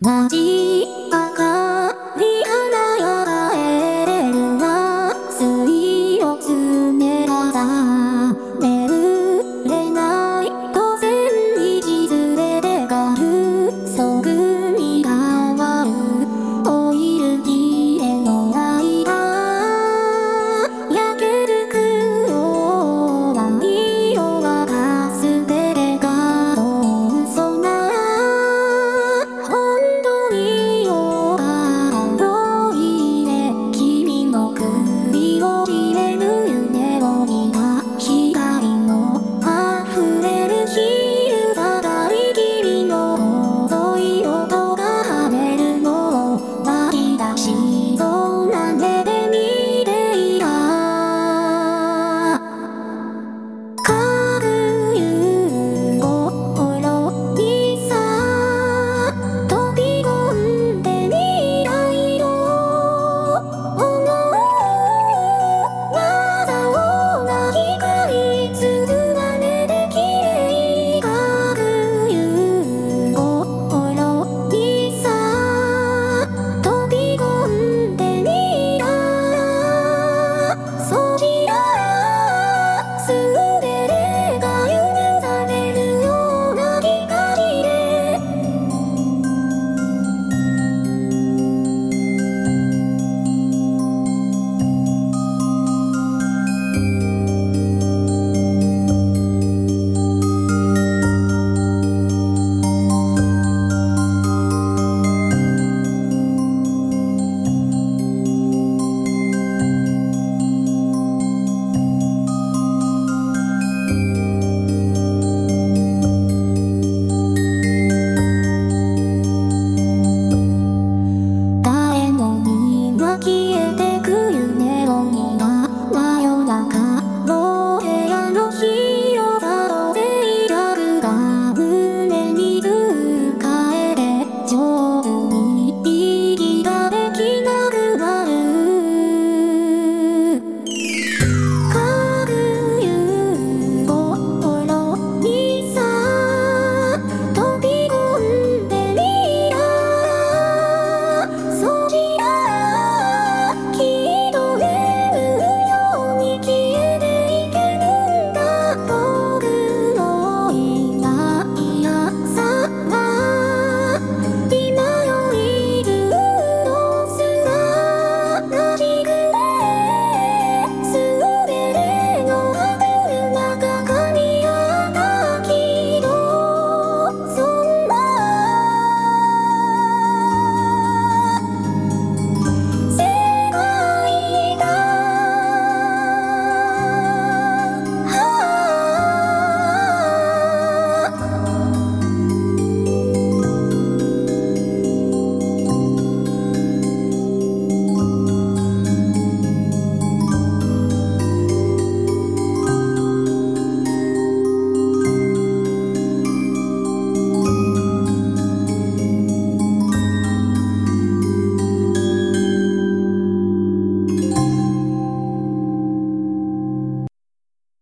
忘记。